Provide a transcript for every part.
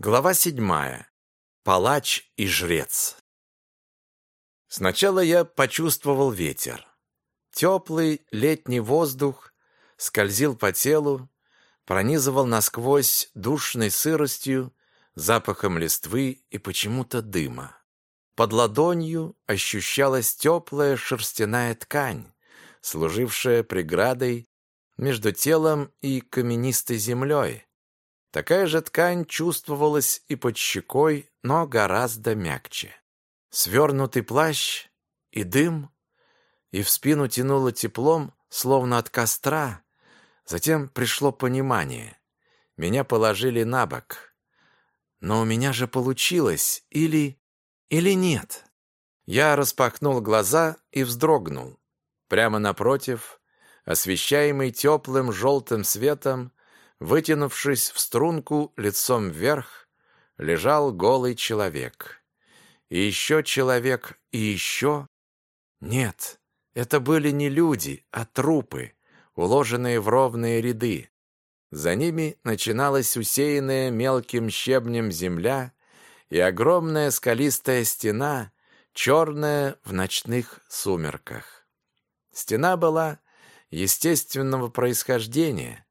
Глава седьмая. Палач и жрец. Сначала я почувствовал ветер. Теплый летний воздух скользил по телу, пронизывал насквозь душной сыростью, запахом листвы и почему-то дыма. Под ладонью ощущалась теплая шерстяная ткань, служившая преградой между телом и каменистой землей, Такая же ткань чувствовалась и под щекой, но гораздо мягче. Свернутый плащ и дым, и в спину тянуло теплом, словно от костра. Затем пришло понимание. Меня положили на бок. Но у меня же получилось, или... или нет? Я распахнул глаза и вздрогнул. Прямо напротив, освещаемый теплым желтым светом, Вытянувшись в струнку лицом вверх, лежал голый человек. И еще человек, и еще... Нет, это были не люди, а трупы, уложенные в ровные ряды. За ними начиналась усеянная мелким щебнем земля и огромная скалистая стена, черная в ночных сумерках. Стена была естественного происхождения,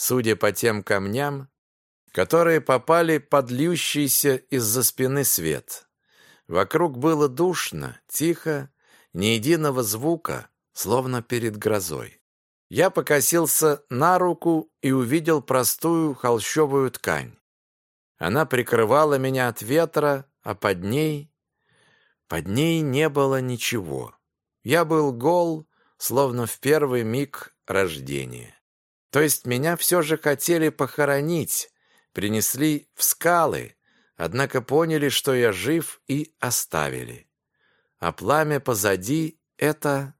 судя по тем камням, которые попали под льющийся из-за спины свет. Вокруг было душно, тихо, ни единого звука, словно перед грозой. Я покосился на руку и увидел простую холщовую ткань. Она прикрывала меня от ветра, а под ней... Под ней не было ничего. Я был гол, словно в первый миг рождения. То есть меня все же хотели похоронить, принесли в скалы, однако поняли, что я жив, и оставили. А пламя позади — это...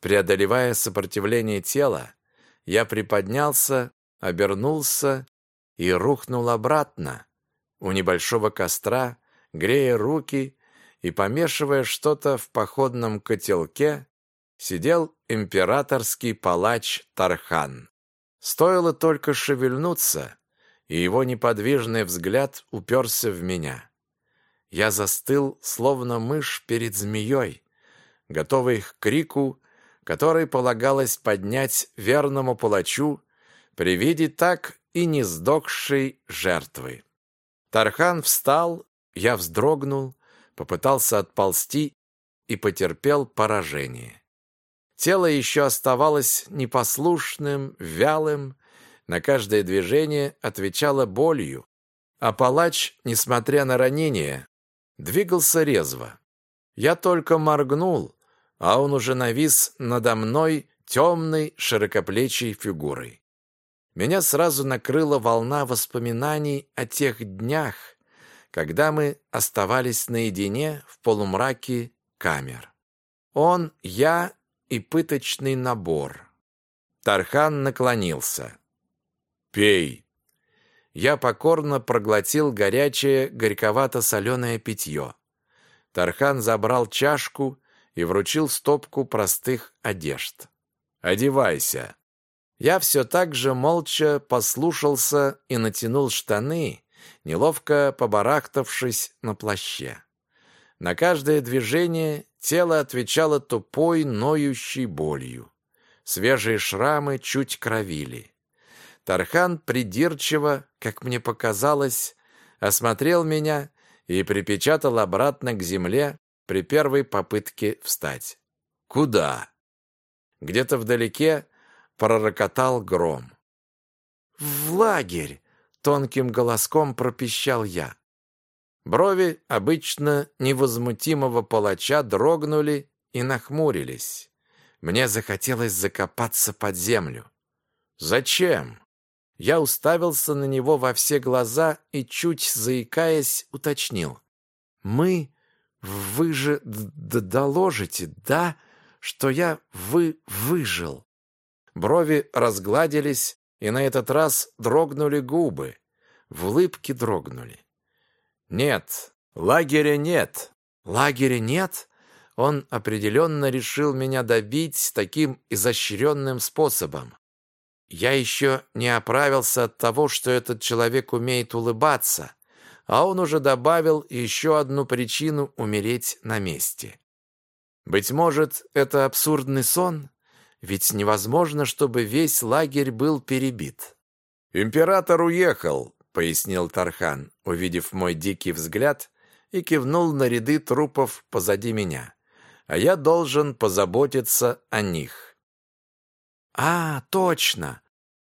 Преодолевая сопротивление тела, я приподнялся, обернулся и рухнул обратно у небольшого костра, грея руки и помешивая что-то в походном котелке, сидел императорский палач Тархан. Стоило только шевельнуться, и его неподвижный взгляд уперся в меня. Я застыл, словно мышь перед змеей, готовый к крику, который полагалось поднять верному палачу при виде так и не сдохшей жертвы. Тархан встал, я вздрогнул, попытался отползти и потерпел поражение. Тело еще оставалось непослушным, вялым, на каждое движение отвечало болью, а палач, несмотря на ранение, двигался резво. Я только моргнул, а он уже навис надо мной темной, широкоплечей фигурой. Меня сразу накрыла волна воспоминаний о тех днях, когда мы оставались наедине в полумраке камер. Он, я и пыточный набор. Тархан наклонился. «Пей!» Я покорно проглотил горячее, горьковато-соленое питье. Тархан забрал чашку и вручил стопку простых одежд. «Одевайся!» Я все так же молча послушался и натянул штаны, неловко побарахтавшись на плаще. На каждое движение Тело отвечало тупой, ноющей болью. Свежие шрамы чуть кровили. Тархан придирчиво, как мне показалось, осмотрел меня и припечатал обратно к земле при первой попытке встать. «Куда?» Где-то вдалеке пророкотал гром. «В лагерь!» — тонким голоском пропищал я. Брови обычно невозмутимого палача дрогнули и нахмурились. Мне захотелось закопаться под землю. «Зачем?» Я уставился на него во все глаза и, чуть заикаясь, уточнил. «Мы? Вы же доложите, да, что я вы выжил?» Брови разгладились, и на этот раз дрогнули губы. В улыбке дрогнули. «Нет, лагеря нет». «Лагеря нет?» Он определенно решил меня добить таким изощренным способом. Я еще не оправился от того, что этот человек умеет улыбаться, а он уже добавил еще одну причину умереть на месте. Быть может, это абсурдный сон? Ведь невозможно, чтобы весь лагерь был перебит. «Император уехал», — пояснил Тархан, увидев мой дикий взгляд, и кивнул на ряды трупов позади меня. «А я должен позаботиться о них». «А, точно!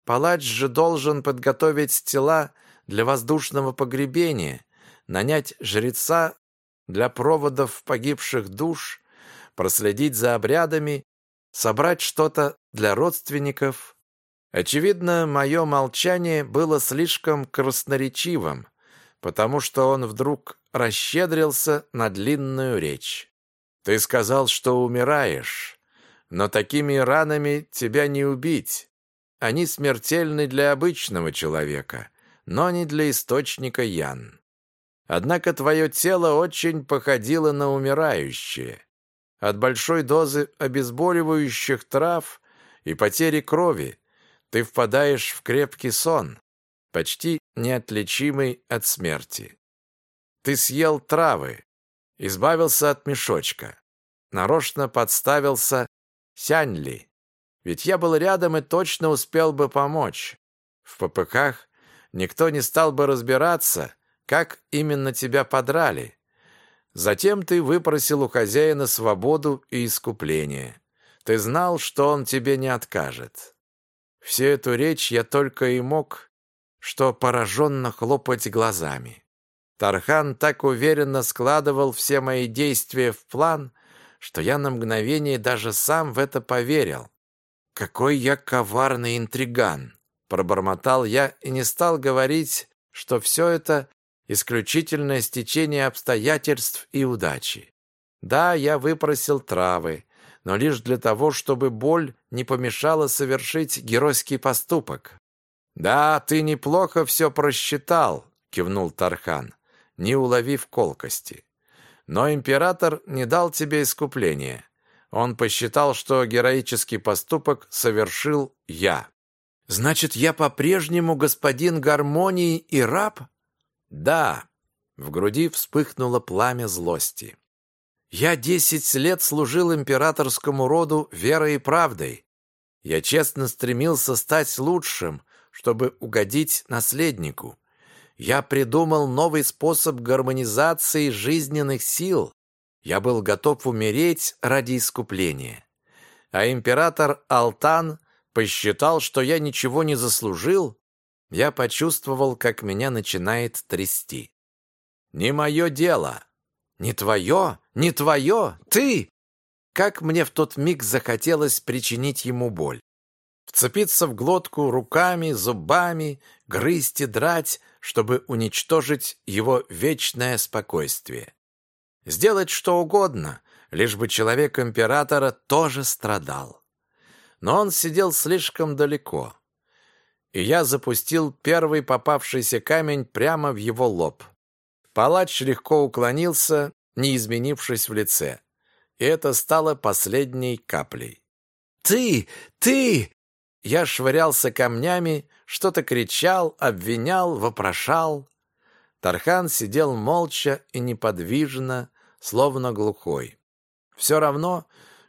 Палач же должен подготовить тела для воздушного погребения, нанять жреца для проводов погибших душ, проследить за обрядами, собрать что-то для родственников. Очевидно, мое молчание было слишком красноречивым, потому что он вдруг расщедрился на длинную речь. «Ты сказал, что умираешь, но такими ранами тебя не убить. Они смертельны для обычного человека, но не для источника Ян. Однако твое тело очень походило на умирающее. От большой дозы обезболивающих трав и потери крови ты впадаешь в крепкий сон, почти неотличимый от смерти. Ты съел травы, избавился от мешочка, нарочно подставился Сяньли, ведь я был рядом и точно успел бы помочь. В попыхах никто не стал бы разбираться, как именно тебя подрали. Затем ты выпросил у хозяина свободу и искупление. Ты знал, что он тебе не откажет. Всю эту речь я только и мог, что пораженно хлопать глазами. Тархан так уверенно складывал все мои действия в план, что я на мгновение даже сам в это поверил. Какой я коварный интриган! Пробормотал я и не стал говорить, что все это исключительное стечение обстоятельств и удачи. Да, я выпросил травы, но лишь для того, чтобы боль не помешала совершить геройский поступок. «Да, ты неплохо все просчитал», — кивнул Тархан, не уловив колкости. «Но император не дал тебе искупления. Он посчитал, что героический поступок совершил я. Значит, я по-прежнему господин гармонии и раб? Да. В груди вспыхнуло пламя злости. Я десять лет служил императорскому роду верой и правдой. Я честно стремился стать лучшим, чтобы угодить наследнику. Я придумал новый способ гармонизации жизненных сил. Я был готов умереть ради искупления. А император Алтан посчитал, что я ничего не заслужил, я почувствовал, как меня начинает трясти. «Не мое дело!» «Не твое? Не твое? Ты!» Как мне в тот миг захотелось причинить ему боль. Вцепиться в глотку руками, зубами, грызть и драть, чтобы уничтожить его вечное спокойствие. Сделать что угодно, лишь бы человек императора тоже страдал но он сидел слишком далеко. И я запустил первый попавшийся камень прямо в его лоб. Палач легко уклонился, не изменившись в лице. И это стало последней каплей. «Ты! Ты!» Я швырялся камнями, что-то кричал, обвинял, вопрошал. Тархан сидел молча и неподвижно, словно глухой. Все равно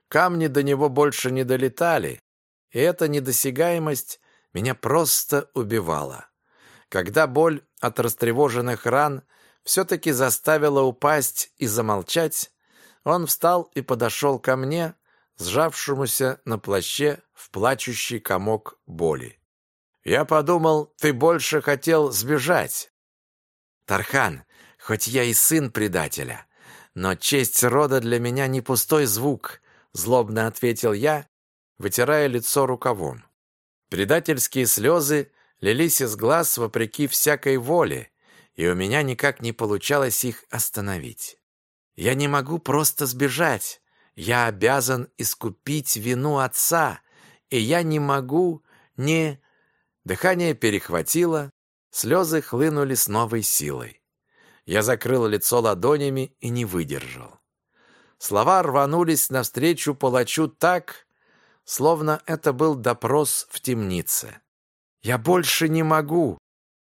Камни до него больше не долетали, и эта недосягаемость меня просто убивала. Когда боль от растревоженных ран все-таки заставила упасть и замолчать, он встал и подошел ко мне, сжавшемуся на плаще в плачущий комок боли. «Я подумал, ты больше хотел сбежать». «Тархан, хоть я и сын предателя, но честь рода для меня не пустой звук, злобно ответил я, вытирая лицо рукавом. Предательские слезы лились из глаз вопреки всякой воле, и у меня никак не получалось их остановить. Я не могу просто сбежать. Я обязан искупить вину отца, и я не могу не... Дыхание перехватило, слезы хлынули с новой силой. Я закрыл лицо ладонями и не выдержал. Слова рванулись навстречу палачу так, словно это был допрос в темнице. «Я больше не могу!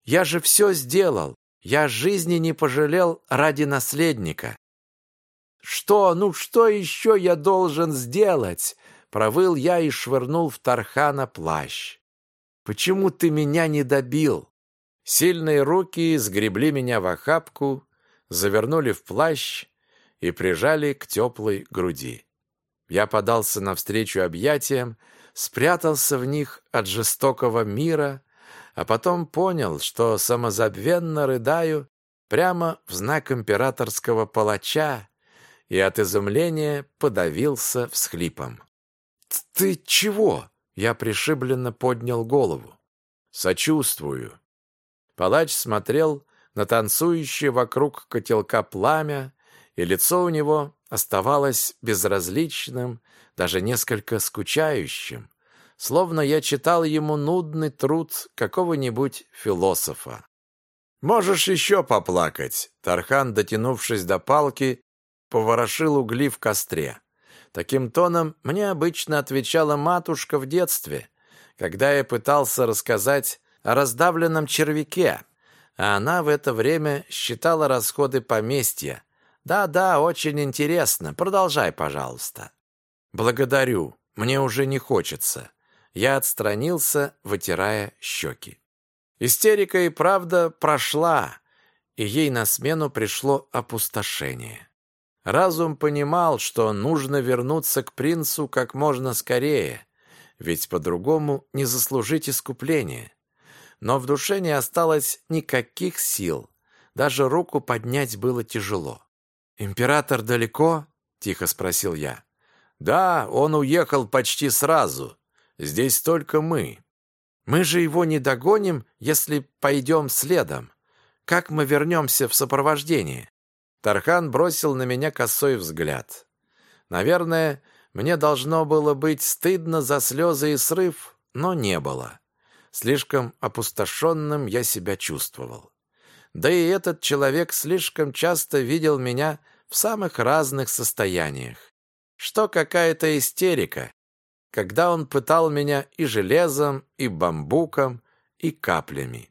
Я же все сделал! Я жизни не пожалел ради наследника!» «Что? Ну что еще я должен сделать?» Провыл я и швырнул в Тархана плащ. «Почему ты меня не добил?» Сильные руки сгребли меня в охапку, завернули в плащ и прижали к теплой груди. Я подался навстречу объятиям, спрятался в них от жестокого мира, а потом понял, что самозабвенно рыдаю прямо в знак императорского палача и от изумления подавился всхлипом. «Ты чего?» — я пришибленно поднял голову. «Сочувствую». Палач смотрел на танцующее вокруг котелка пламя, и лицо у него оставалось безразличным, даже несколько скучающим, словно я читал ему нудный труд какого-нибудь философа. «Можешь еще поплакать!» Тархан, дотянувшись до палки, поворошил угли в костре. Таким тоном мне обычно отвечала матушка в детстве, когда я пытался рассказать о раздавленном червяке, а она в это время считала расходы поместья. «Да-да, очень интересно. Продолжай, пожалуйста». «Благодарю. Мне уже не хочется». Я отстранился, вытирая щеки. Истерика и правда прошла, и ей на смену пришло опустошение. Разум понимал, что нужно вернуться к принцу как можно скорее, ведь по-другому не заслужить искупление. Но в душе не осталось никаких сил, даже руку поднять было тяжело. «Император далеко?» — тихо спросил я. «Да, он уехал почти сразу. Здесь только мы. Мы же его не догоним, если пойдем следом. Как мы вернемся в сопровождение?» Тархан бросил на меня косой взгляд. Наверное, мне должно было быть стыдно за слезы и срыв, но не было. Слишком опустошенным я себя чувствовал. Да и этот человек слишком часто видел меня в самых разных состояниях. Что какая-то истерика, когда он пытал меня и железом, и бамбуком, и каплями.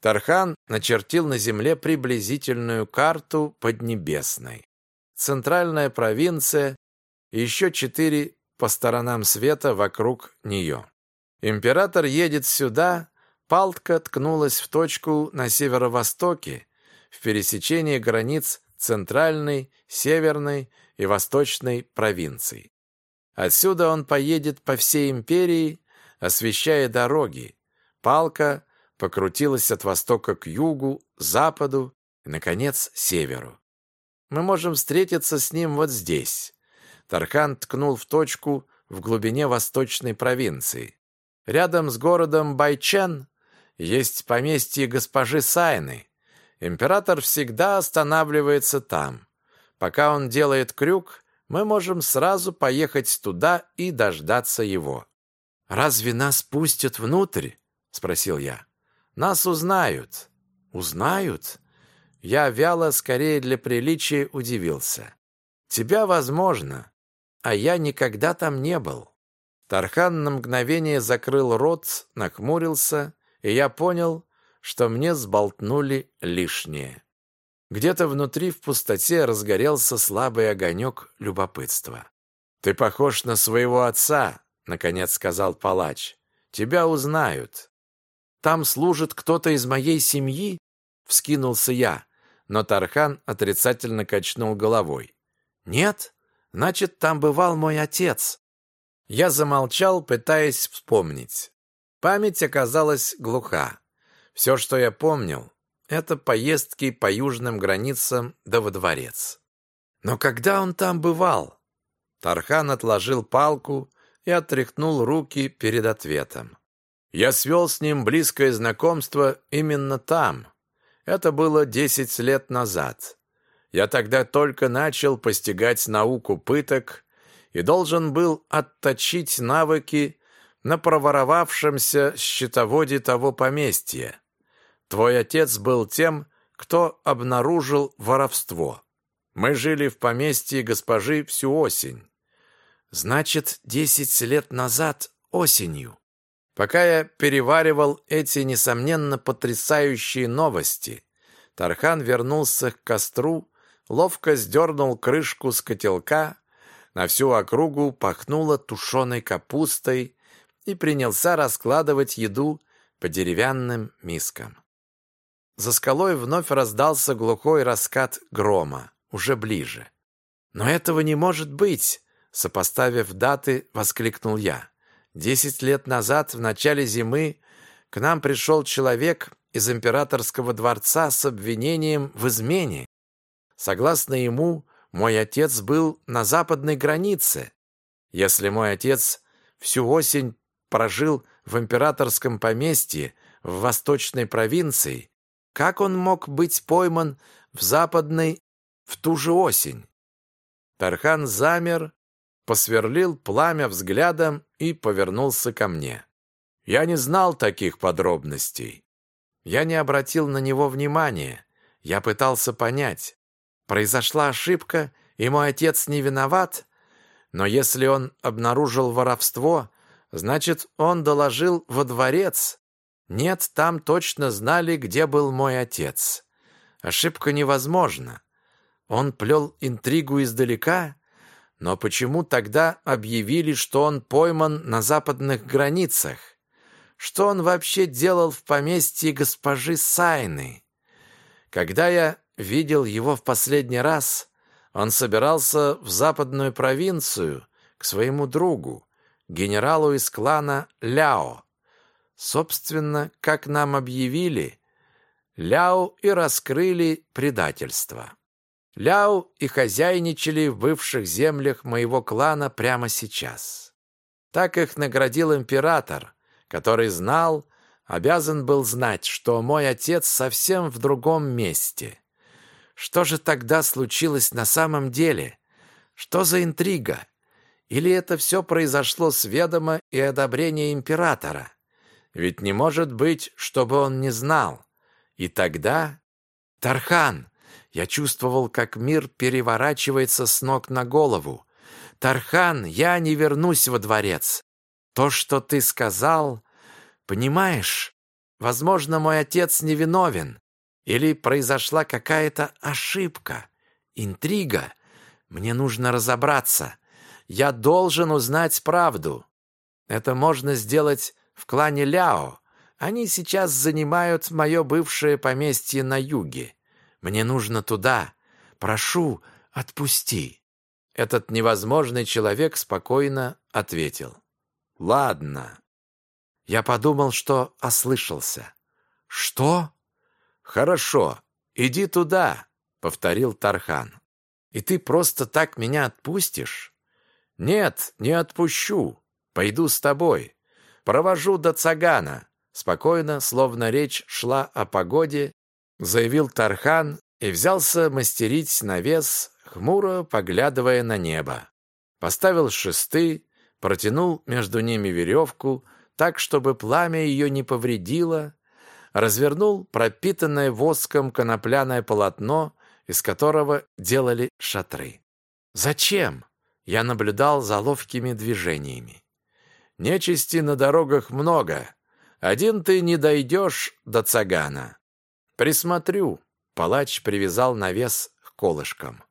Тархан начертил на земле приблизительную карту Поднебесной. Центральная провинция и еще четыре по сторонам света вокруг нее. Император едет сюда, палка ткнулась в точку на северо-востоке, в пересечении границ центральной, северной и восточной провинций. Отсюда он поедет по всей империи, освещая дороги. Палка покрутилась от востока к югу, западу и, наконец, северу. Мы можем встретиться с ним вот здесь. Тархан ткнул в точку в глубине восточной провинции. Рядом с городом Байчен есть поместье госпожи Сайны. Император всегда останавливается там. Пока он делает крюк, мы можем сразу поехать туда и дождаться его. «Разве нас пустят внутрь?» — спросил я. Нас узнают. Узнают? Я вяло, скорее для приличия, удивился. Тебя возможно, а я никогда там не был. Тархан на мгновение закрыл рот, нахмурился, и я понял, что мне сболтнули лишнее. Где-то внутри в пустоте разгорелся слабый огонек любопытства. «Ты похож на своего отца», — наконец сказал палач. «Тебя узнают. Там служит кто-то из моей семьи?» — вскинулся я, но Тархан отрицательно качнул головой. «Нет? Значит, там бывал мой отец». Я замолчал, пытаясь вспомнить. Память оказалась глуха. Все, что я помнил, это поездки по южным границам да во дворец. Но когда он там бывал? Тархан отложил палку и отряхнул руки перед ответом. Я свел с ним близкое знакомство именно там. Это было десять лет назад. Я тогда только начал постигать науку пыток и должен был отточить навыки на проворовавшемся счетоводе того поместья. Твой отец был тем, кто обнаружил воровство. Мы жили в поместье госпожи всю осень. Значит, десять лет назад осенью. Пока я переваривал эти, несомненно, потрясающие новости, Тархан вернулся к костру, ловко сдернул крышку с котелка, на всю округу пахнуло тушеной капустой и принялся раскладывать еду по деревянным мискам. За скалой вновь раздался глухой раскат грома, уже ближе. «Но этого не может быть!» Сопоставив даты, воскликнул я. Десять лет назад, в начале зимы, к нам пришел человек из императорского дворца с обвинением в измене. Согласно ему, мой отец был на западной границе. Если мой отец всю осень прожил в императорском поместье в восточной провинции, как он мог быть пойман в западной в ту же осень? Тархан замер, посверлил пламя взглядом и повернулся ко мне. Я не знал таких подробностей. Я не обратил на него внимания. Я пытался понять. Произошла ошибка, и мой отец не виноват, но если он обнаружил воровство, значит, он доложил во дворец. Нет, там точно знали, где был мой отец. Ошибка невозможна. Он плел интригу издалека, но почему тогда объявили, что он пойман на западных границах? Что он вообще делал в поместье госпожи Сайны? Когда я видел его в последний раз, он собирался в западную провинцию к своему другу, генералу из клана Ляо. Собственно, как нам объявили, Ляо и раскрыли предательство. Ляо и хозяйничали в бывших землях моего клана прямо сейчас. Так их наградил император, который знал, обязан был знать, что мой отец совсем в другом месте. Что же тогда случилось на самом деле? Что за интрига? Или это все произошло с ведома и одобрения императора? Ведь не может быть, чтобы он не знал. И тогда... Тархан! Я чувствовал, как мир переворачивается с ног на голову. Тархан, я не вернусь во дворец. То, что ты сказал... Понимаешь, возможно, мой отец невиновен. Или произошла какая-то ошибка, интрига. Мне нужно разобраться. Я должен узнать правду. Это можно сделать в клане Ляо. Они сейчас занимают мое бывшее поместье на юге. Мне нужно туда. Прошу, отпусти». Этот невозможный человек спокойно ответил. «Ладно». Я подумал, что ослышался. «Что?» «Хорошо, иди туда», — повторил Тархан. «И ты просто так меня отпустишь?» «Нет, не отпущу. Пойду с тобой. Провожу до Цагана». Спокойно, словно речь шла о погоде, заявил Тархан и взялся мастерить навес, хмуро поглядывая на небо. Поставил шесты, протянул между ними веревку, так, чтобы пламя ее не повредило, развернул пропитанное воском конопляное полотно, из которого делали шатры. «Зачем?» Я наблюдал за ловкими движениями. «Нечисти на дорогах много. Один ты не дойдешь до цагана. Присмотрю». Палач привязал навес к колышкам.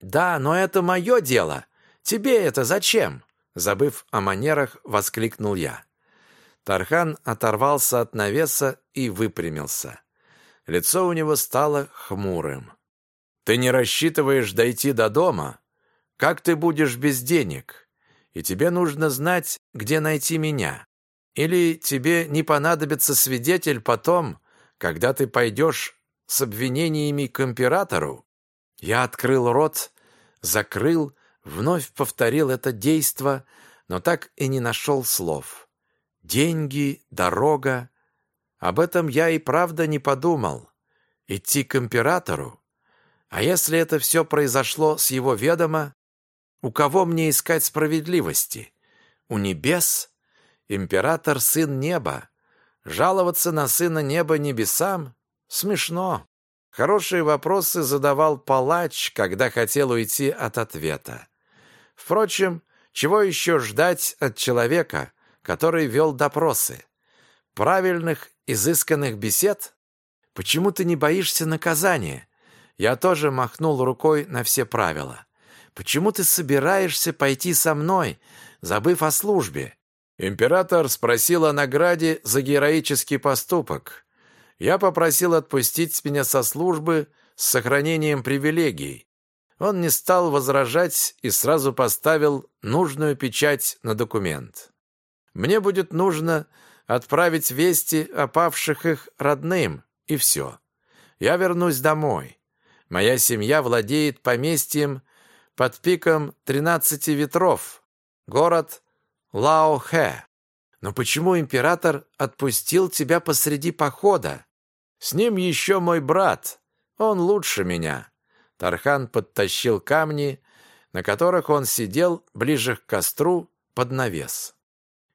«Да, но это мое дело. Тебе это зачем?» Забыв о манерах, воскликнул я. Тархан оторвался от навеса и выпрямился. Лицо у него стало хмурым. «Ты не рассчитываешь дойти до дома? Как ты будешь без денег? И тебе нужно знать, где найти меня. Или тебе не понадобится свидетель потом, когда ты пойдешь с обвинениями к императору?» Я открыл рот, закрыл, вновь повторил это действо, но так и не нашел слов. Деньги, дорога. Об этом я и правда не подумал. Идти к императору? А если это все произошло с его ведома, у кого мне искать справедливости? У небес? Император — сын неба. Жаловаться на сына неба небесам? Смешно. Хорошие вопросы задавал палач, когда хотел уйти от ответа. Впрочем, Чего еще ждать от человека, который вел допросы? Правильных, изысканных бесед? Почему ты не боишься наказания? Я тоже махнул рукой на все правила. Почему ты собираешься пойти со мной, забыв о службе? Император спросил о награде за героический поступок. Я попросил отпустить меня со службы с сохранением привилегий. Он не стал возражать и сразу поставил нужную печать на документ. Мне будет нужно отправить вести о павших их родным, и все. Я вернусь домой. Моя семья владеет поместьем под пиком тринадцати ветров. Город Лао-Хэ. Но почему император отпустил тебя посреди похода? С ним еще мой брат. Он лучше меня. Тархан подтащил камни, на которых он сидел ближе к костру под навес.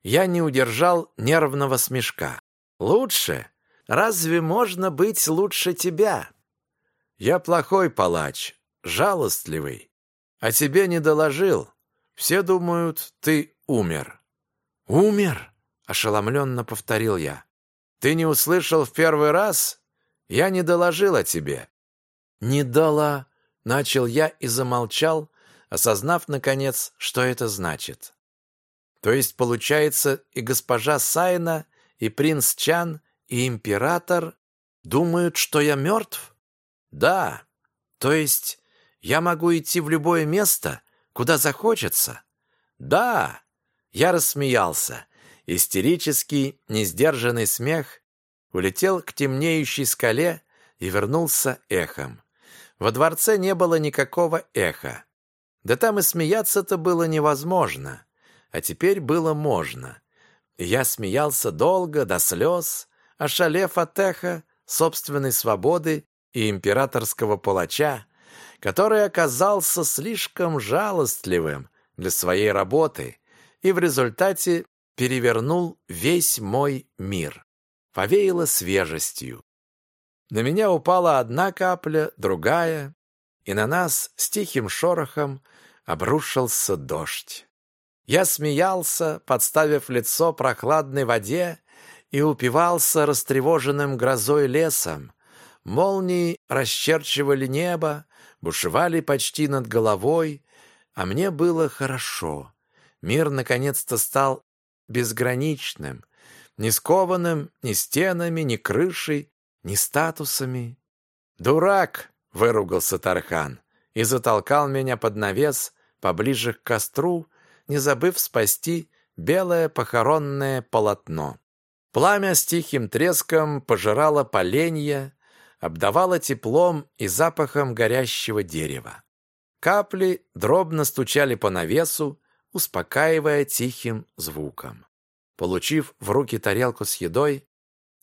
Я не удержал нервного смешка. Лучше? Разве можно быть лучше тебя? Я плохой палач, жалостливый. А тебе не доложил. Все думают, ты умер. Умер? Ошеломленно повторил я. Ты не услышал в первый раз? Я не доложил о тебе. Не дала, начал я и замолчал, осознав наконец, что это значит. То есть получается, и госпожа Сайна, и принц Чан, и император думают, что я мертв? Да. То есть я могу идти в любое место, куда захочется? Да. Я рассмеялся. Истерический, несдержанный смех улетел к темнеющей скале и вернулся эхом. Во дворце не было никакого эха. Да там и смеяться-то было невозможно. А теперь было можно. я смеялся долго, до слез, ошалев от эха собственной свободы и императорского палача, который оказался слишком жалостливым для своей работы и в результате перевернул весь мой мир. Повеяло свежестью. На меня упала одна капля, другая, и на нас с тихим шорохом обрушился дождь. Я смеялся, подставив лицо прохладной воде, и упивался растревоженным грозой лесом, Молнии расчерчивали небо, бушевали почти над головой, а мне было хорошо. Мир наконец-то стал безграничным, не скованным ни стенами, ни крышей, ни статусами. «Дурак!» — выругался Тархан и затолкал меня под навес поближе к костру, не забыв спасти белое похоронное полотно. Пламя с тихим треском пожирало поленья, обдавало теплом и запахом горящего дерева. Капли дробно стучали по навесу, успокаивая тихим звуком. Получив в руки тарелку с едой,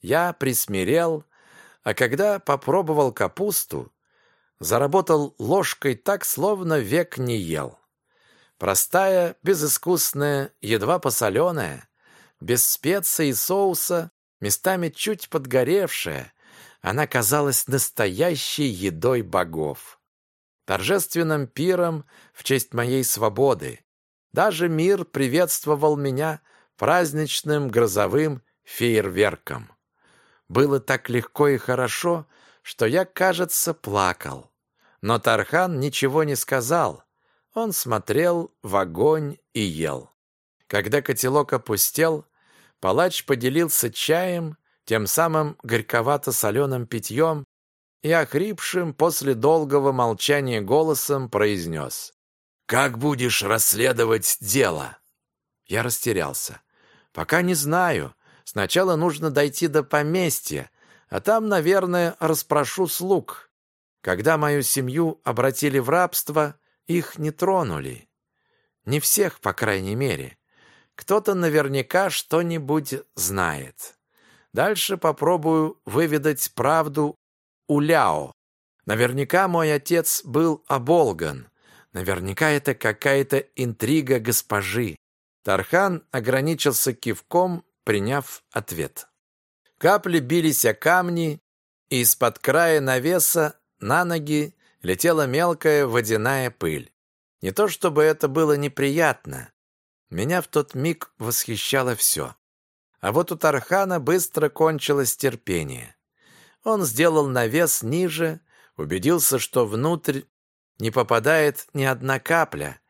я присмирел, а когда попробовал капусту, заработал ложкой так, словно век не ел. Простая, безыскусная, едва посоленая, без специй и соуса, местами чуть подгоревшая, она казалась настоящей едой богов. Торжественным пиром в честь моей свободы. Даже мир приветствовал меня праздничным грозовым фейерверком. Было так легко и хорошо, что я, кажется, плакал. Но Тархан ничего не сказал. Он смотрел в огонь и ел. Когда котелок опустел, палач поделился чаем тем самым горьковато-соленым питьем и охрипшим после долгого молчания голосом произнес «Как будешь расследовать дело?» Я растерялся. «Пока не знаю. Сначала нужно дойти до поместья, а там, наверное, расспрошу слуг. Когда мою семью обратили в рабство, их не тронули. Не всех, по крайней мере. Кто-то наверняка что-нибудь знает». Дальше попробую выведать правду у Ляо. Наверняка мой отец был оболган. Наверняка это какая-то интрига госпожи. Тархан ограничился кивком, приняв ответ. Капли бились о камни, и из-под края навеса на ноги летела мелкая водяная пыль. Не то чтобы это было неприятно, Меня в тот миг восхищало все. А вот у Тархана быстро кончилось терпение. Он сделал навес ниже, убедился, что внутрь не попадает ни одна капля,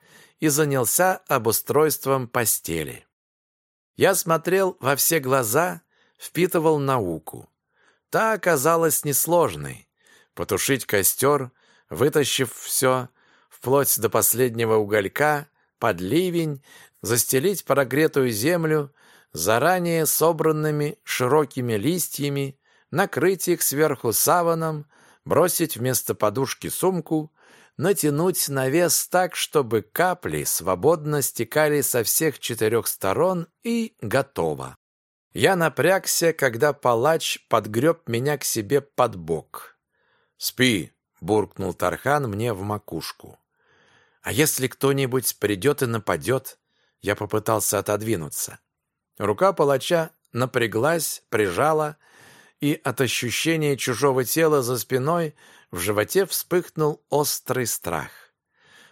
и занялся обустройством постели. Я смотрел во все глаза, впитывал науку. Та оказалась несложной. Потушить костер, вытащив все, вплоть до последнего уголька, под ливень, застелить прогретую землю заранее собранными широкими листьями, накрыть их сверху саваном, бросить вместо подушки сумку, натянуть навес так, чтобы капли свободно стекали со всех четырех сторон и готово. Я напрягся, когда палач подгреб меня к себе под бок. «Спи!» — буркнул Тархан мне в макушку. «А если кто-нибудь придет и нападет?» Я попытался отодвинуться. Рука палача напряглась, прижала, и от ощущения чужого тела за спиной в животе вспыхнул острый страх.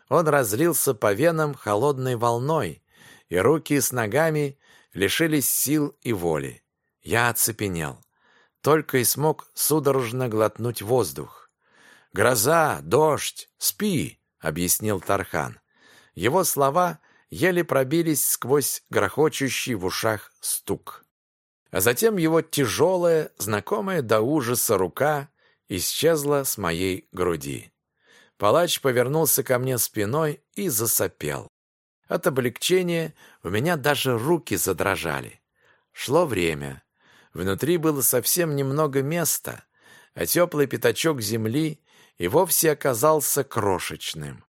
Он разлился по венам холодной волной, и руки с ногами лишились сил и воли. Я оцепенел. Только и смог судорожно глотнуть воздух. «Гроза! Дождь! Спи!» — объяснил Тархан. Его слова еле пробились сквозь грохочущий в ушах стук. А затем его тяжелая, знакомая до ужаса рука исчезла с моей груди. Палач повернулся ко мне спиной и засопел. От облегчения у меня даже руки задрожали. Шло время. Внутри было совсем немного места, а теплый пятачок земли и вовсе оказался крошечным.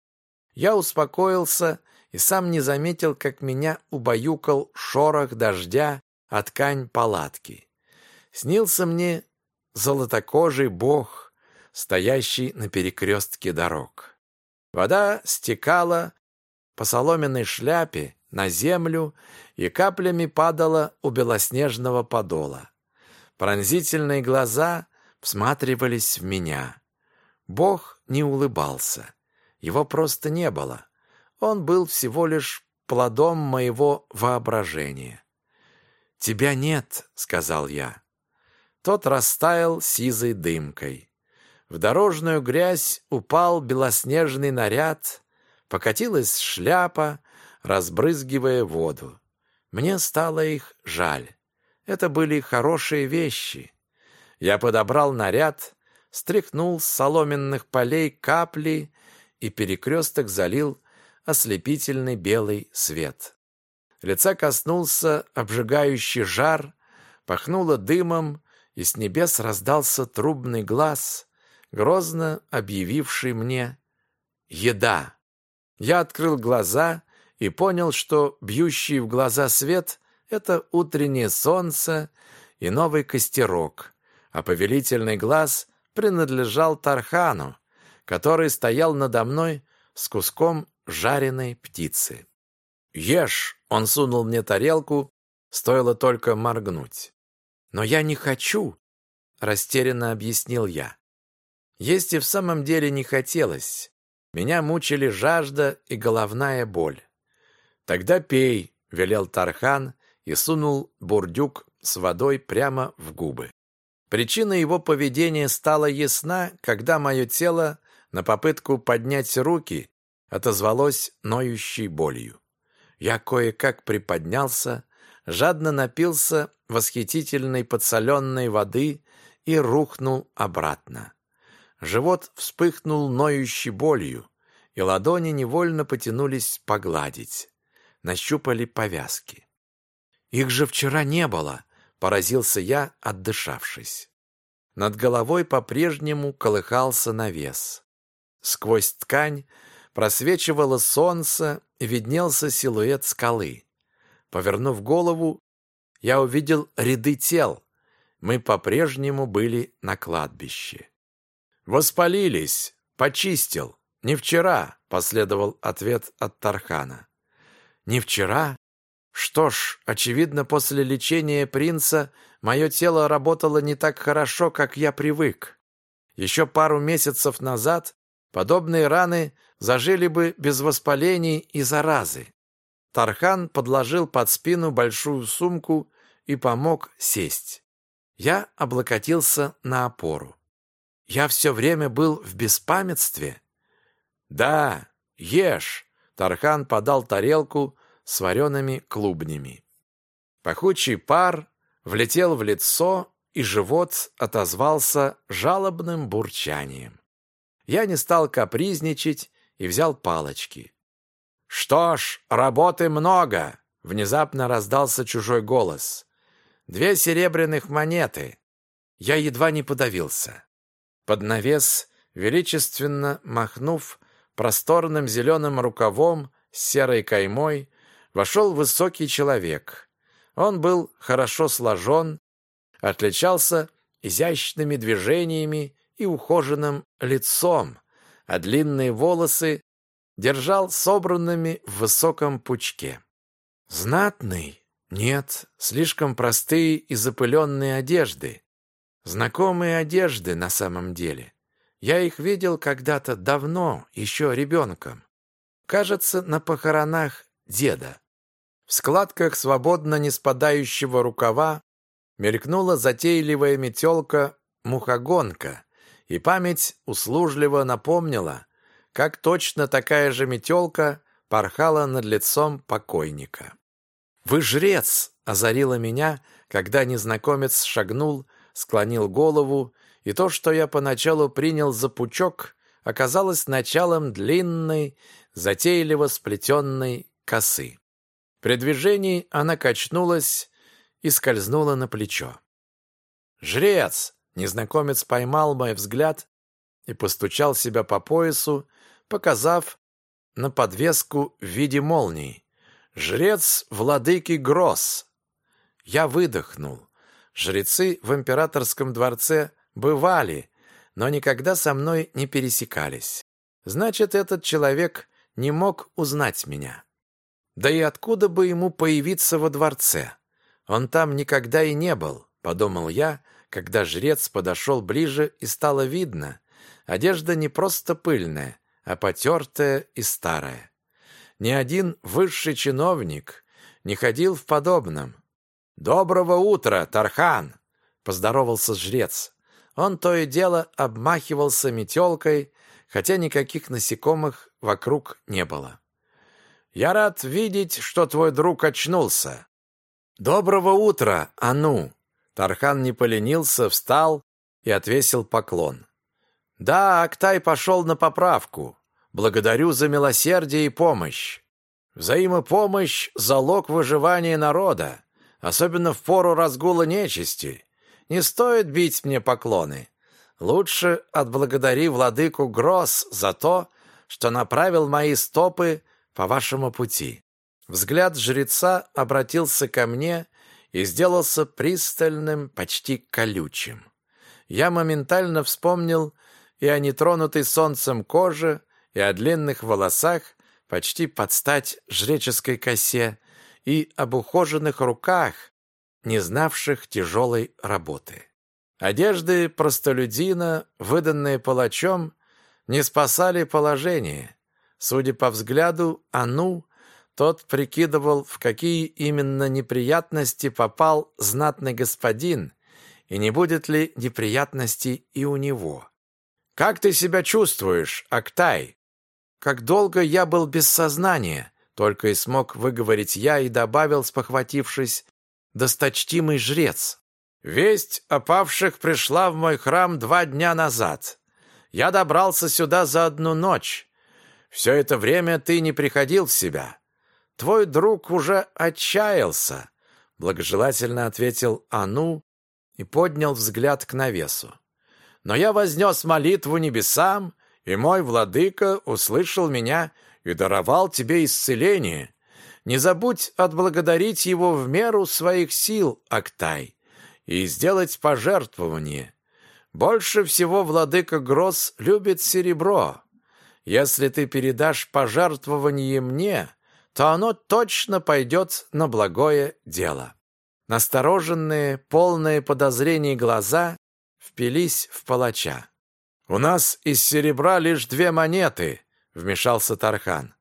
Я успокоился и сам не заметил, как меня убаюкал шорох дождя от ткань палатки. Снился мне золотокожий бог, стоящий на перекрестке дорог. Вода стекала по соломенной шляпе на землю и каплями падала у белоснежного подола. Пронзительные глаза всматривались в меня. Бог не улыбался. Его просто не было. Он был всего лишь плодом моего воображения. «Тебя нет», — сказал я. Тот растаял сизой дымкой. В дорожную грязь упал белоснежный наряд, покатилась шляпа, разбрызгивая воду. Мне стало их жаль. Это были хорошие вещи. Я подобрал наряд, стряхнул с соломенных полей капли и перекресток залил ослепительный белый свет. Лица коснулся обжигающий жар, пахнуло дымом, и с небес раздался трубный глаз, грозно объявивший мне «Еда!». Я открыл глаза и понял, что бьющий в глаза свет — это утреннее солнце и новый костерок, а повелительный глаз принадлежал Тархану, который стоял надо мной с куском жареной птицы. «Ешь!» — он сунул мне тарелку, стоило только моргнуть. «Но я не хочу!» — растерянно объяснил я. Есть и в самом деле не хотелось. Меня мучили жажда и головная боль. «Тогда пей», — велел Тархан и сунул бурдюк с водой прямо в губы. Причина его поведения стала ясна, когда мое тело на попытку поднять руки отозвалось ноющей болью. Я кое-как приподнялся, жадно напился восхитительной подсоленной воды и рухнул обратно. Живот вспыхнул ноющей болью, и ладони невольно потянулись погладить. Нащупали повязки. «Их же вчера не было!» — поразился я, отдышавшись. Над головой по-прежнему колыхался навес. Сквозь ткань просвечивало солнце виднелся силуэт скалы. Повернув голову, я увидел ряды тел. Мы по-прежнему были на кладбище. «Воспалились! Почистил! Не вчера!» — последовал ответ от Тархана. «Не вчера? Что ж, очевидно, после лечения принца мое тело работало не так хорошо, как я привык. Еще пару месяцев назад подобные раны зажили бы без воспалений и заразы. Тархан подложил под спину большую сумку и помог сесть. Я облокотился на опору. Я все время был в беспамятстве. Да, ешь. Тархан подал тарелку с вареными клубнями. Пахучий пар влетел в лицо, и живот отозвался жалобным бурчанием. Я не стал капризничать и взял палочки. «Что ж, работы много!» — внезапно раздался чужой голос. «Две серебряных монеты!» Я едва не подавился. Под навес, величественно махнув просторным зеленым рукавом с серой каймой, вошел высокий человек. Он был хорошо сложен, отличался изящными движениями и ухоженным лицом, а длинные волосы держал собранными в высоком пучке. Знатный? Нет, слишком простые и запыленные одежды. Знакомые одежды на самом деле. Я их видел когда-то давно, еще ребенком. Кажется, на похоронах деда. В складках свободно не спадающего рукава мелькнула затейливая метелка мухогонка, и память услужливо напомнила, как точно такая же метелка порхала над лицом покойника. «Вы жрец!» — озарило меня, когда незнакомец шагнул, склонил голову, и то, что я поначалу принял за пучок, оказалось началом длинной, затейливо сплетенной косы. При движении она качнулась и скользнула на плечо. «Жрец!» — незнакомец поймал мой взгляд и постучал себя по поясу, показав на подвеску в виде молнии. «Жрец владыки Гросс!» Я выдохнул. Жрецы в императорском дворце бывали, но никогда со мной не пересекались. Значит, этот человек не мог узнать меня. Да и откуда бы ему появиться во дворце? Он там никогда и не был, подумал я, когда жрец подошел ближе и стало видно. Одежда не просто пыльная, а потертая и старая. Ни один высший чиновник не ходил в подобном. «Доброго утра, Тархан!» — поздоровался жрец. Он то и дело обмахивался метелкой, хотя никаких насекомых вокруг не было. «Я рад видеть, что твой друг очнулся. «Доброго утра, Ану!» Тархан не поленился, встал и отвесил поклон. «Да, Актай пошел на поправку. Благодарю за милосердие и помощь. Взаимопомощь — залог выживания народа, особенно в пору разгула нечисти. Не стоит бить мне поклоны. Лучше отблагодари владыку Гросс за то, что направил мои стопы по вашему пути. Взгляд жреца обратился ко мне и сделался пристальным, почти колючим. Я моментально вспомнил и о нетронутой солнцем коже, и о длинных волосах, почти под стать жреческой косе, и об ухоженных руках, не знавших тяжелой работы. Одежды простолюдина, выданные палачом, не спасали положение. Судя по взгляду, Ану тот прикидывал, в какие именно неприятности попал знатный господин, и не будет ли неприятностей и у него. «Как ты себя чувствуешь, Актай?» «Как долго я был без сознания», только и смог выговорить я и добавил, спохватившись, «досточтимый жрец». «Весть о павших пришла в мой храм два дня назад. Я добрался сюда за одну ночь. Все это время ты не приходил в себя. Твой друг уже отчаялся, благожелательно ответил Ану и поднял взгляд к навесу. Но я вознес молитву небесам, и мой владыка услышал меня и даровал тебе исцеление. Не забудь отблагодарить его в меру своих сил, Актай, и сделать пожертвование. Больше всего владыка Гросс любит серебро. Если ты передашь пожертвование мне, то оно точно пойдет на благое дело. Настороженные, полные подозрений глаза впились в палача. «У нас из серебра лишь две монеты», — вмешался Тархан.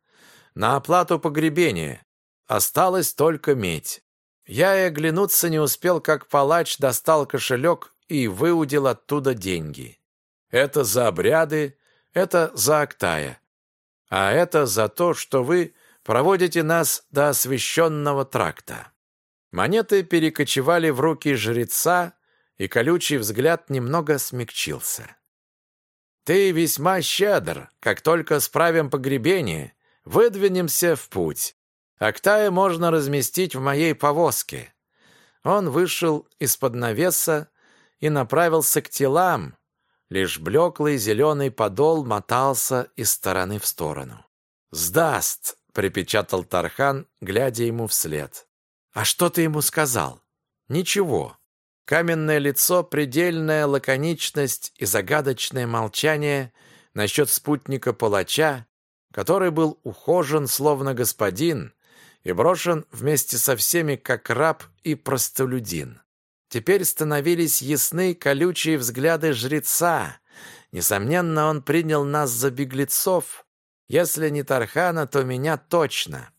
«На оплату погребения. осталась только медь. Я и оглянуться не успел, как палач достал кошелек и выудил оттуда деньги. Это за обряды, это за Актая. А это за то, что вы проводите нас до освященного тракта. Монеты перекочевали в руки жреца, и колючий взгляд немного смягчился. «Ты весьма щедр. Как только справим погребение, выдвинемся в путь. Актая можно разместить в моей повозке». Он вышел из-под навеса и направился к телам. Лишь блеклый зеленый подол мотался из стороны в сторону. «Сдаст!» — припечатал Тархан, глядя ему вслед. «А что ты ему сказал?» «Ничего. Каменное лицо, предельная лаконичность и загадочное молчание насчет спутника-палача, который был ухожен, словно господин, и брошен вместе со всеми, как раб и простолюдин. Теперь становились ясны колючие взгляды жреца. Несомненно, он принял нас за беглецов. Если не Тархана, то меня точно.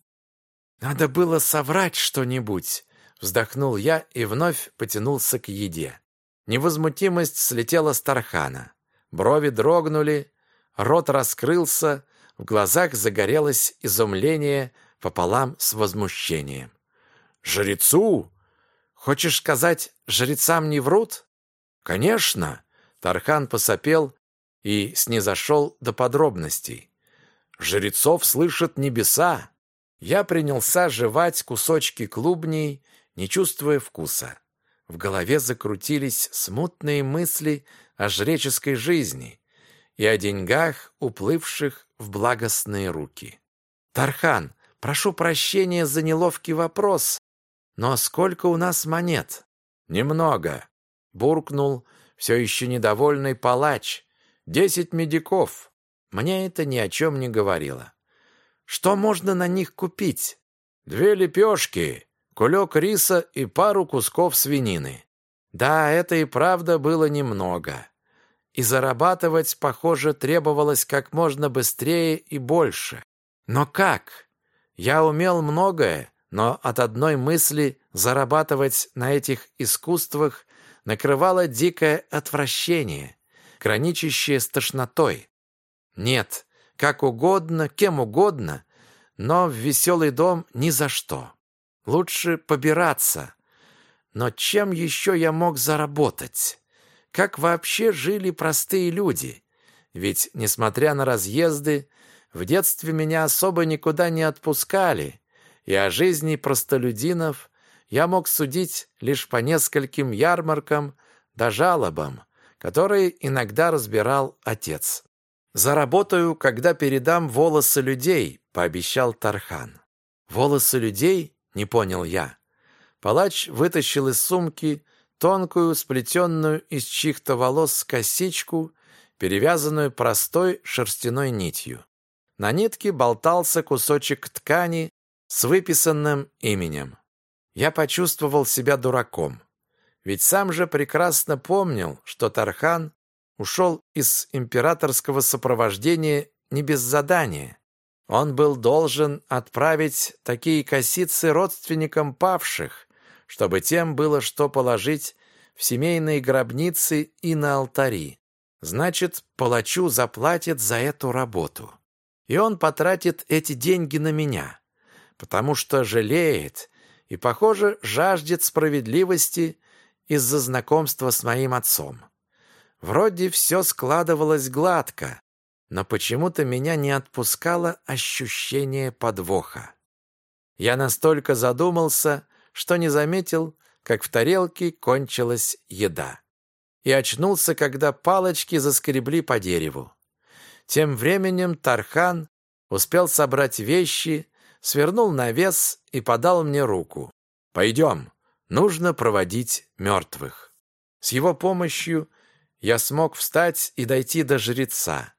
Надо было соврать что-нибудь, Вздохнул я и вновь потянулся к еде. Невозмутимость слетела с Тархана. Брови дрогнули, рот раскрылся, в глазах загорелось изумление пополам с возмущением. «Жрецу? Хочешь сказать, жрецам не врут?» «Конечно!» Тархан посопел и снизошел до подробностей. «Жрецов слышат небеса!» Я принялся жевать кусочки клубней не чувствуя вкуса. В голове закрутились смутные мысли о жреческой жизни и о деньгах, уплывших в благостные руки. «Тархан, прошу прощения за неловкий вопрос, но сколько у нас монет?» «Немного», — буркнул все еще недовольный палач. «Десять медиков». Мне это ни о чем не говорило. «Что можно на них купить?» «Две лепешки кулек риса и пару кусков свинины. Да, это и правда было немного. И зарабатывать, похоже, требовалось как можно быстрее и больше. Но как? Я умел многое, но от одной мысли зарабатывать на этих искусствах накрывало дикое отвращение, граничащее с тошнотой. Нет, как угодно, кем угодно, но в веселый дом ни за что. Лучше побираться. Но чем еще я мог заработать? Как вообще жили простые люди? Ведь, несмотря на разъезды, в детстве меня особо никуда не отпускали, и о жизни простолюдинов я мог судить лишь по нескольким ярмаркам да жалобам, которые иногда разбирал отец. «Заработаю, когда передам волосы людей», — пообещал Тархан. «Волосы людей? Не понял я. Палач вытащил из сумки тонкую, сплетенную из чьих-то волос косичку, перевязанную простой шерстяной нитью. На нитке болтался кусочек ткани с выписанным именем. Я почувствовал себя дураком. Ведь сам же прекрасно помнил, что Тархан ушел из императорского сопровождения не без задания. Он был должен отправить такие косицы родственникам павших, чтобы тем было что положить в семейные гробницы и на алтари. Значит, палачу заплатят за эту работу. И он потратит эти деньги на меня, потому что жалеет и, похоже, жаждет справедливости из-за знакомства с моим отцом. Вроде все складывалось гладко, но почему-то меня не отпускало ощущение подвоха. Я настолько задумался, что не заметил, как в тарелке кончилась еда. И очнулся, когда палочки заскребли по дереву. Тем временем Тархан успел собрать вещи, свернул навес и подал мне руку. «Пойдем, нужно проводить мертвых». С его помощью я смог встать и дойти до жреца.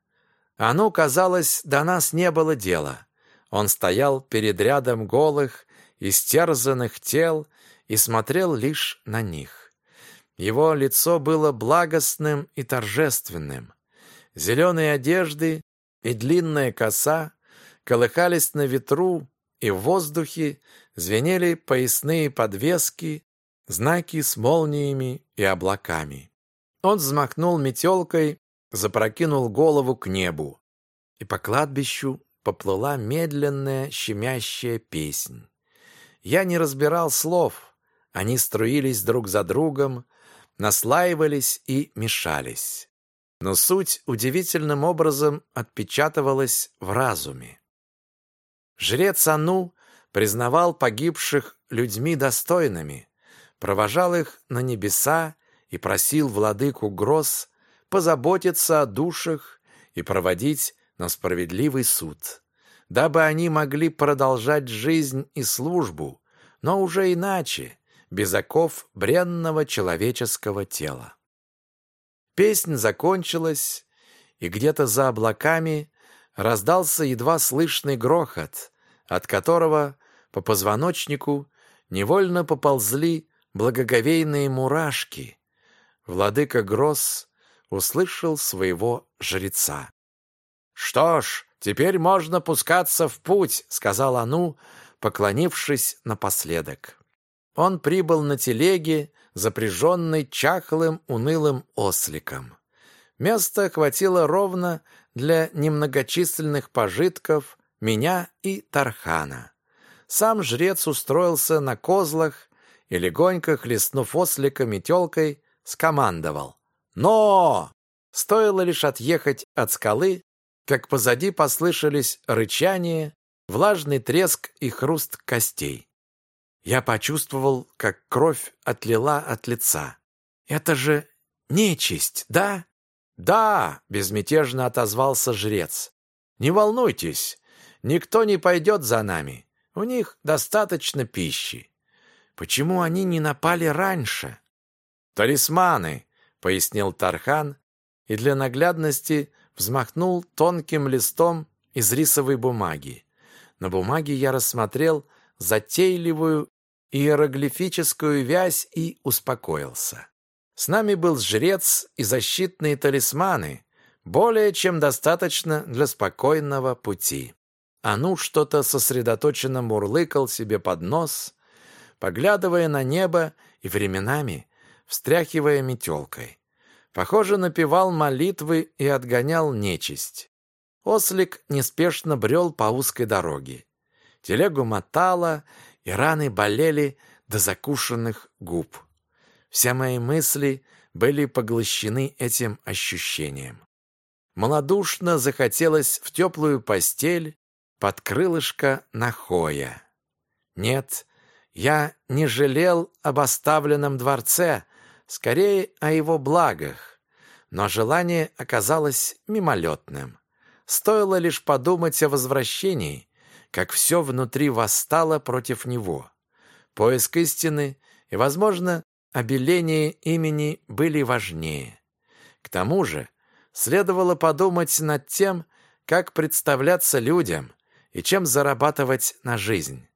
Ну, казалось, до нас не было дела. Он стоял перед рядом голых, истерзанных тел и смотрел лишь на них. Его лицо было благостным и торжественным. Зеленые одежды и длинная коса колыхались на ветру, и в воздухе звенели поясные подвески, знаки с молниями и облаками. Он взмахнул метелкой, запрокинул голову к небу, и по кладбищу поплыла медленная щемящая песнь. Я не разбирал слов, они струились друг за другом, наслаивались и мешались. Но суть удивительным образом отпечатывалась в разуме. Жрец Ану признавал погибших людьми достойными, провожал их на небеса и просил владыку гроз позаботиться о душах и проводить на справедливый суд, дабы они могли продолжать жизнь и службу, но уже иначе, без оков бренного человеческого тела. Песнь закончилась, и где-то за облаками раздался едва слышный грохот, от которого по позвоночнику невольно поползли благоговейные мурашки. Владыка Гросс услышал своего жреца. «Что ж, теперь можно пускаться в путь», — сказал Ану, поклонившись напоследок. Он прибыл на телеге, запряженной чахлым унылым осликом. Места хватило ровно для немногочисленных пожитков меня и Тархана. Сам жрец устроился на козлах и, легонько хлестнув ослика метелкой, скомандовал. «Но!» Стоило лишь отъехать от скалы, как позади послышались рычание, влажный треск и хруст костей. Я почувствовал, как кровь отлила от лица. «Это же нечисть, да?» «Да!» — безмятежно отозвался жрец. «Не волнуйтесь, никто не пойдет за нами. У них достаточно пищи. Почему они не напали раньше?» «Талисманы!» — пояснил Тархан и для наглядности взмахнул тонким листом из рисовой бумаги. На бумаге я рассмотрел затейливую иероглифическую вязь и успокоился. С нами был жрец и защитные талисманы, более чем достаточно для спокойного пути. Ану что-то сосредоточенно мурлыкал себе под нос, поглядывая на небо и временами встряхивая метелкой. Похоже, напевал молитвы и отгонял нечисть. Ослик неспешно брел по узкой дороге. Телегу мотало, и раны болели до закушенных губ. Все мои мысли были поглощены этим ощущением. Молодушно захотелось в теплую постель под крылышко Нахоя. Нет, я не жалел об оставленном дворце, скорее о его благах, но желание оказалось мимолетным. Стоило лишь подумать о возвращении, как все внутри восстало против него. Поиск истины и, возможно, обеление имени были важнее. К тому же следовало подумать над тем, как представляться людям и чем зарабатывать на жизнь.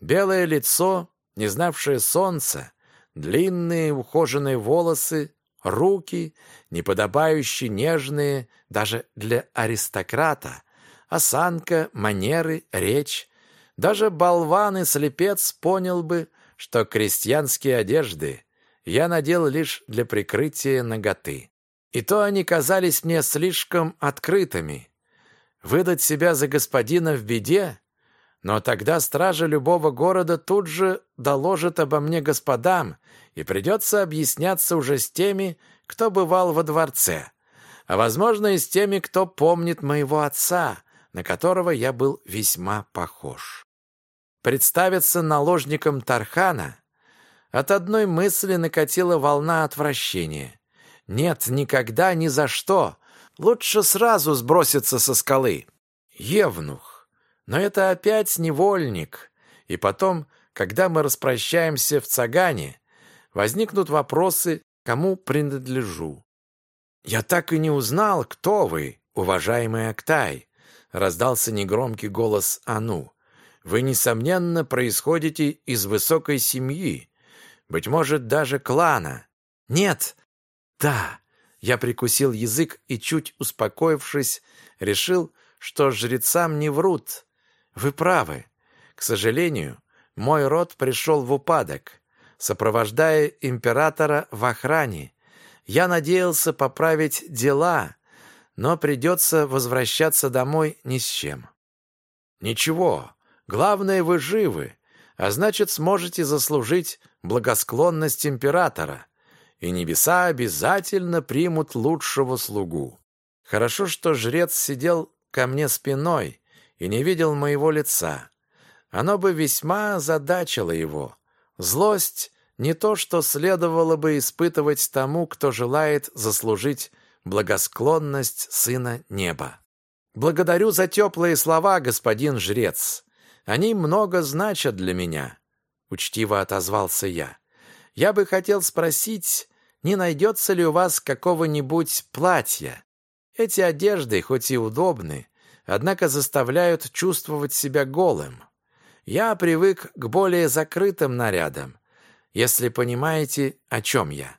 Белое лицо, не знавшее солнца, длинные ухоженные волосы, руки, неподобающие нежные даже для аристократа, осанка, манеры, речь. Даже болван и слепец понял бы, что крестьянские одежды я надел лишь для прикрытия наготы. И то они казались мне слишком открытыми. Выдать себя за господина в беде? Но тогда стража любого города тут же доложит обо мне господам, и придется объясняться уже с теми, кто бывал во дворце, а, возможно, и с теми, кто помнит моего отца, на которого я был весьма похож. Представиться наложником Тархана от одной мысли накатила волна отвращения. Нет, никогда, ни за что. Лучше сразу сброситься со скалы. Евнух. Но это опять невольник. И потом, когда мы распрощаемся в Цагане, возникнут вопросы, кому принадлежу. Я так и не узнал, кто вы, уважаемый Актай раздался негромкий голос Ану. Вы, несомненно, происходите из высокой семьи, быть может, даже клана. Нет. Да. Я прикусил язык и, чуть успокоившись, решил, что жрецам не врут. Вы правы. К сожалению, мой род пришел в упадок, сопровождая императора в охране. Я надеялся поправить дела, но придется возвращаться домой ни с чем. Ничего, главное, вы живы, а значит, сможете заслужить благосклонность императора, и небеса обязательно примут лучшего слугу. Хорошо, что жрец сидел ко мне спиной и не видел моего лица. Оно бы весьма задачило его. Злость не то, что следовало бы испытывать тому, кто желает заслужить благосклонность Сына Неба. Благодарю за теплые слова, господин жрец. Они много значат для меня, учтиво отозвался я. Я бы хотел спросить, не найдется ли у вас какого-нибудь платья? Эти одежды, хоть и удобны, однако заставляют чувствовать себя голым. Я привык к более закрытым нарядам, если понимаете, о чем я.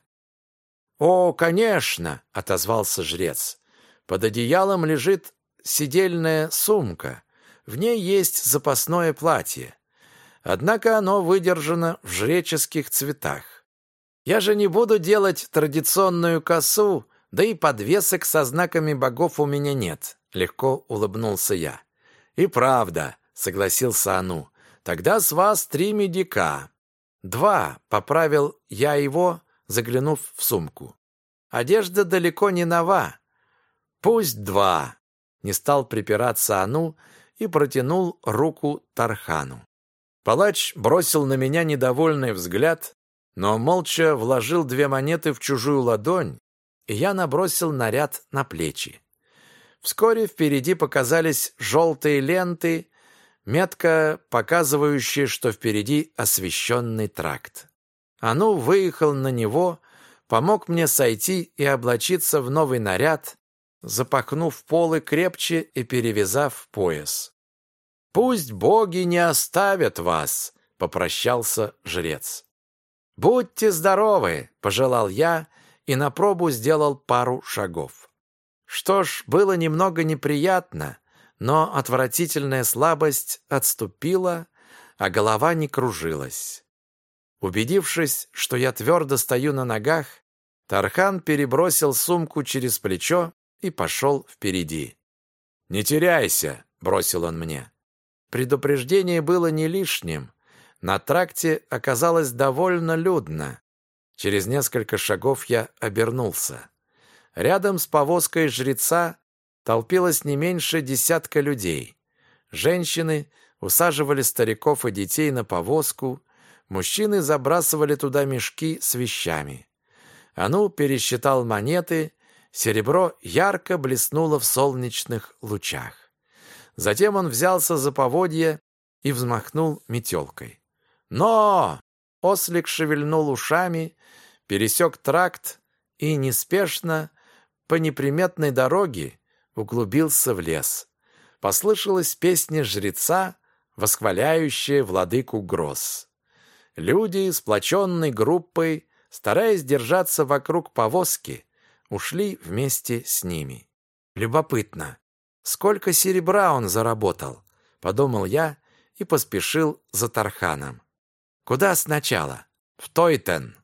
«О, конечно!» — отозвался жрец. «Под одеялом лежит сидельная сумка. В ней есть запасное платье. Однако оно выдержано в жреческих цветах. Я же не буду делать традиционную косу, да и подвесок со знаками богов у меня нет», — легко улыбнулся я. «И правда», — согласился Ану, — «тогда с вас три медика». «Два», — поправил я его, заглянув в сумку. «Одежда далеко не нова». «Пусть два», — не стал припираться Ану и протянул руку Тархану. Палач бросил на меня недовольный взгляд, но молча вложил две монеты в чужую ладонь, и я набросил наряд на плечи. Вскоре впереди показались желтые ленты, метка, показывающая, что впереди освещенный тракт. Ану выехал на него, помог мне сойти и облачиться в новый наряд, запахнув полы крепче и перевязав пояс. «Пусть боги не оставят вас», — попрощался жрец. «Будьте здоровы», — пожелал я и на пробу сделал пару шагов. Что ж, было немного неприятно, но отвратительная слабость отступила, а голова не кружилась. Убедившись, что я твердо стою на ногах, Тархан перебросил сумку через плечо и пошел впереди. «Не теряйся!» — бросил он мне. Предупреждение было не лишним. На тракте оказалось довольно людно. Через несколько шагов я обернулся. Рядом с повозкой жреца толпилось не меньше десятка людей. Женщины усаживали стариков и детей на повозку, мужчины забрасывали туда мешки с вещами. Ану пересчитал монеты, серебро ярко блеснуло в солнечных лучах. Затем он взялся за поводья и взмахнул метелкой. «Но!» — ослик шевельнул ушами, пересек тракт и неспешно по неприметной дороге углубился в лес. Послышалась песня жреца, восхваляющая владыку гроз. Люди, сплоченной группой, стараясь держаться вокруг повозки, ушли вместе с ними. Любопытно, сколько серебра он заработал, подумал я и поспешил за Тарханом. Куда сначала? В Тойтен.